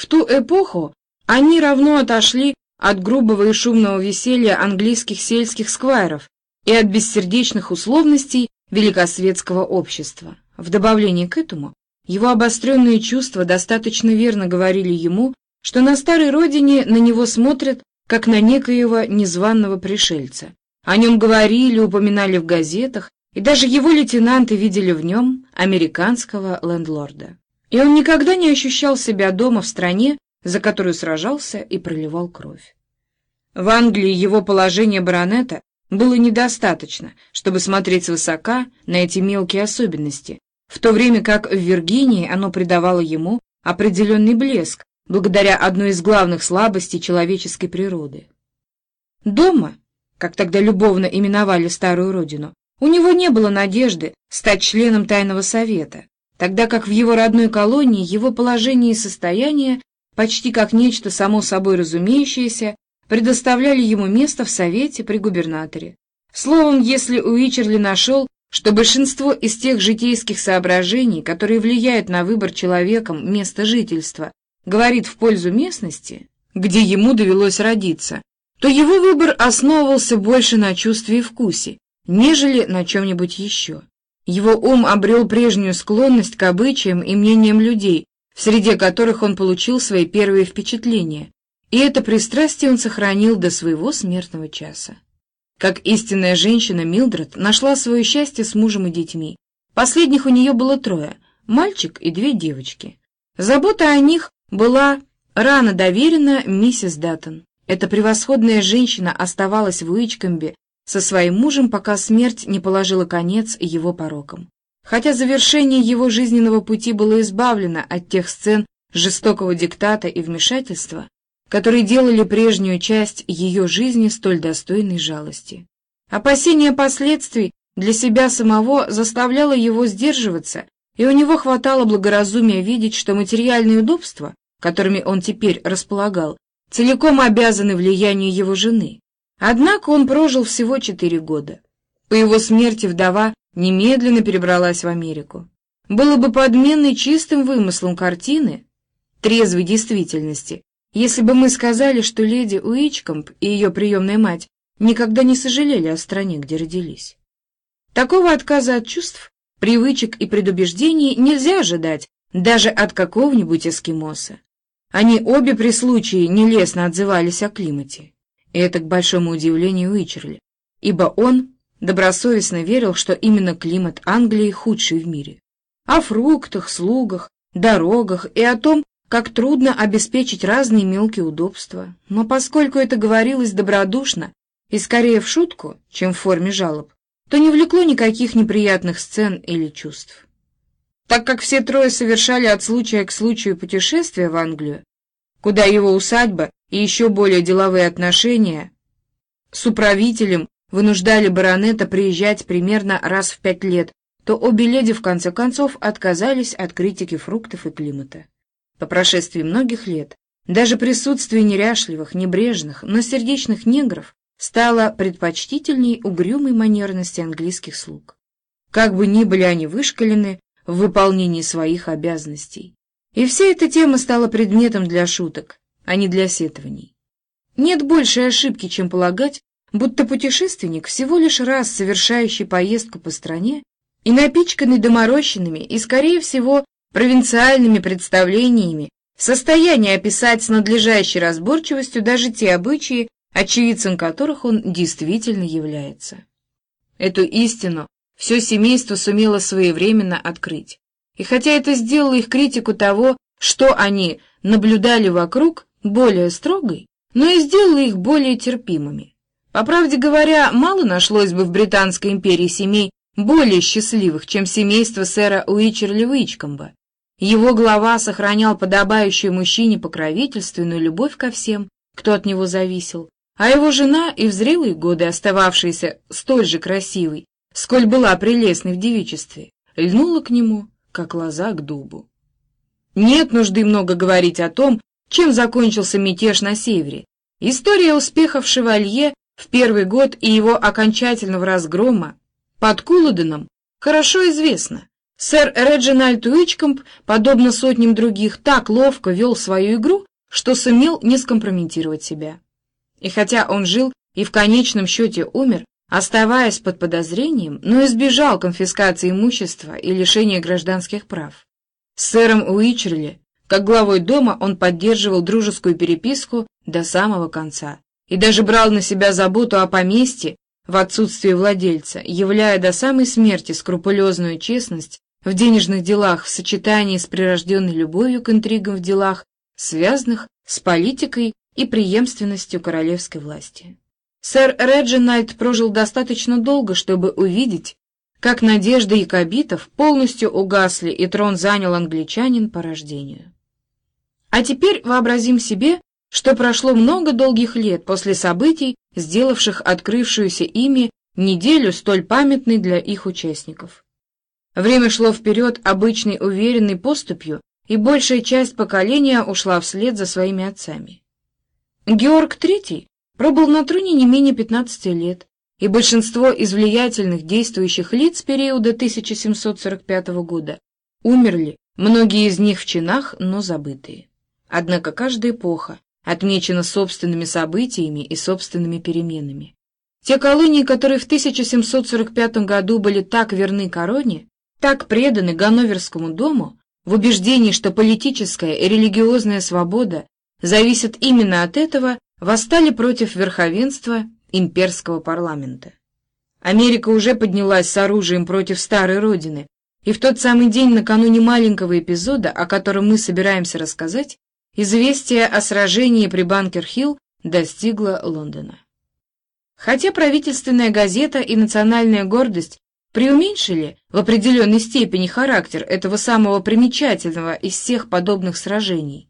В ту эпоху они равно отошли от грубого и шумного веселья английских сельских сквайров и от бессердечных условностей великосветского общества. В добавлении к этому, его обостренные чувства достаточно верно говорили ему, что на старой родине на него смотрят, как на некоего незваного пришельца. О нем говорили, упоминали в газетах, и даже его лейтенанты видели в нем американского лендлорда. И он никогда не ощущал себя дома в стране, за которую сражался и проливал кровь. В Англии его положение баронета было недостаточно, чтобы смотреть свысока на эти мелкие особенности, в то время как в Виргинии оно придавало ему определенный блеск, благодаря одной из главных слабостей человеческой природы. Дома, как тогда любовно именовали старую родину, у него не было надежды стать членом тайного совета, тогда как в его родной колонии его положение и состояние, почти как нечто само собой разумеющееся, предоставляли ему место в совете при губернаторе. Словом, если Уичерли нашел, что большинство из тех житейских соображений, которые влияют на выбор человеком места жительства, говорит в пользу местности, где ему довелось родиться, то его выбор основывался больше на чувстве и вкусе, нежели на чем-нибудь еще. Его ум обрел прежнюю склонность к обычаям и мнениям людей, в среде которых он получил свои первые впечатления, и это пристрастие он сохранил до своего смертного часа. Как истинная женщина, Милдред нашла свое счастье с мужем и детьми. Последних у нее было трое — мальчик и две девочки. Забота о них была рано доверена миссис Даттон. Эта превосходная женщина оставалась в Уичкомбе со своим мужем, пока смерть не положила конец его порокам. Хотя завершение его жизненного пути было избавлено от тех сцен жестокого диктата и вмешательства, которые делали прежнюю часть ее жизни столь достойной жалости. Опасение последствий для себя самого заставляло его сдерживаться, и у него хватало благоразумия видеть, что материальные удобства, которыми он теперь располагал, целиком обязаны влиянию его жены. Однако он прожил всего четыре года. По его смерти вдова немедленно перебралась в Америку. Было бы подменной чистым вымыслом картины, трезвой действительности, если бы мы сказали, что леди Уичкомп и ее приемная мать никогда не сожалели о стране, где родились. Такого отказа от чувств, привычек и предубеждений нельзя ожидать даже от какого-нибудь эскимоса. Они обе при случае нелестно отзывались о климате. И это к большому удивлению Уичерли, ибо он добросовестно верил, что именно климат Англии худший в мире. О фруктах, слугах, дорогах и о том, как трудно обеспечить разные мелкие удобства, но поскольку это говорилось добродушно и скорее в шутку, чем в форме жалоб, то не влекло никаких неприятных сцен или чувств. Так как все трое совершали от случая к случаю путешествия в Англию, куда его усадьба и еще более деловые отношения с управителем вынуждали баронета приезжать примерно раз в пять лет, то обе леди в конце концов отказались от критики фруктов и климата. По прошествии многих лет даже присутствие неряшливых, небрежных, но сердечных негров стало предпочтительней угрюмой манерности английских слуг. Как бы ни были они вышкалены в выполнении своих обязанностей. И вся эта тема стала предметом для шуток, а не для сетований. Нет большей ошибки, чем полагать, будто путешественник, всего лишь раз совершающий поездку по стране и напичканный доморощенными и, скорее всего, провинциальными представлениями в состоянии описать с надлежащей разборчивостью даже те обычаи, очевидцем которых он действительно является. Эту истину все семейство сумело своевременно открыть. И хотя это сделало их критику того, что они наблюдали вокруг, более строгой, но и сделало их более терпимыми. По правде говоря, мало нашлось бы в Британской империи семей более счастливых, чем семейство сэра Уичерли Уичкомба, его глава сохранял подобающую мужчине покровительственную любовь ко всем, кто от него зависел, а его жена и в зрелые годы остававшаяся столь же красивой, сколь была прелестной в девичестве, льнула к нему, как лоза к дубу. Нет нужды много говорить о том, чем закончился мятеж на севере. История успехов шевалье в первый год и его окончательного разгрома под Кулоденом хорошо известна. Сэр Реджинальд Уичкомп, подобно сотням других, так ловко вел свою игру, что сумел не скомпрометировать себя. И хотя он жил и в конечном счете умер, оставаясь под подозрением, но избежал конфискации имущества и лишения гражданских прав. С сэром Уичерли, как главой дома, он поддерживал дружескую переписку до самого конца и даже брал на себя заботу о поместье в отсутствие владельца, являя до самой смерти скрупулезную честность в денежных делах в сочетании с прирожденной любовью к интригам в делах, связанных с политикой и преемственностью королевской власти. Сэр Реджинальд прожил достаточно долго, чтобы увидеть, как надежды якобитов полностью угасли и трон занял англичанин по рождению. А теперь вообразим себе, что прошло много долгих лет после событий, сделавших открывшуюся ими неделю столь памятной для их участников. Время шло вперед обычной уверенной поступью, и большая часть поколения ушла вслед за своими отцами. Георг III пробыл на троне не менее 15 лет, и большинство из влиятельных действующих лиц периода 1745 года умерли, многие из них в чинах, но забытые. Однако каждая эпоха отмечена собственными событиями и собственными переменами. Те колонии, которые в 1745 году были так верны короне, так преданы Ганноверскому дому в убеждении, что политическая и религиозная свобода зависят именно от этого, восстали против верховенства имперского парламента. Америка уже поднялась с оружием против старой родины, и в тот самый день накануне маленького эпизода, о котором мы собираемся рассказать, известие о сражении при Банкер-Хилл достигло Лондона. Хотя правительственная газета и национальная гордость преуменьшили в определенной степени характер этого самого примечательного из всех подобных сражений,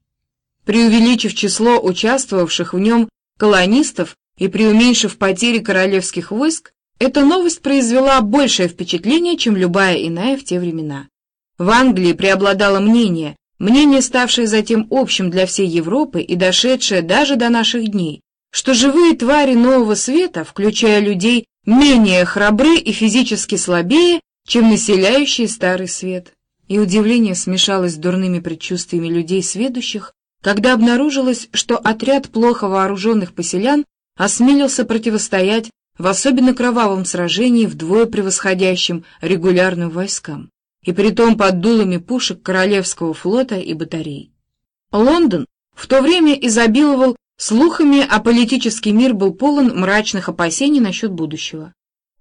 преувеличив число участвовавших в нем колонистов и преуменьшив потери королевских войск, эта новость произвела большее впечатление, чем любая иная в те времена. В Англии преобладало мнение, мнение, ставшее затем общим для всей Европы и дошедшее даже до наших дней, что живые твари нового света, включая людей менее храбры и физически слабее, чем населяющие Старый Свет. И удивление смешалось с дурными предчувствиями людей сведущих, когда обнаружилось, что отряд плохо вооруженных поселян осмелился противостоять в особенно кровавом сражении вдвое превосходящим регулярным войскам, и притом под дулами пушек Королевского флота и батарей. Лондон в то время изобиловал Слухами, а политический мир был полон мрачных опасений насчет будущего.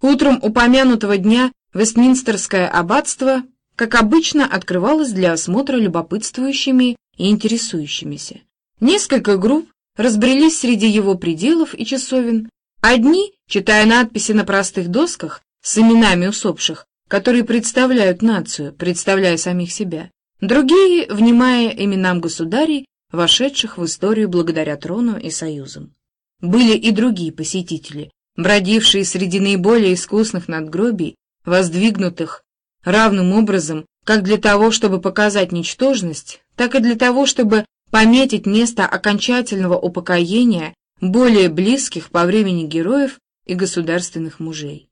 Утром упомянутого дня Вестминстерское аббатство, как обычно, открывалось для осмотра любопытствующими и интересующимися. Несколько групп разбрелись среди его пределов и часовен. Одни, читая надписи на простых досках с именами усопших, которые представляют нацию, представляя самих себя. Другие, внимая именам государей, вошедших в историю благодаря трону и союзам. Были и другие посетители, бродившие среди наиболее искусных надгробий, воздвигнутых равным образом как для того, чтобы показать ничтожность, так и для того, чтобы пометить место окончательного упокоения более близких по времени героев и государственных мужей.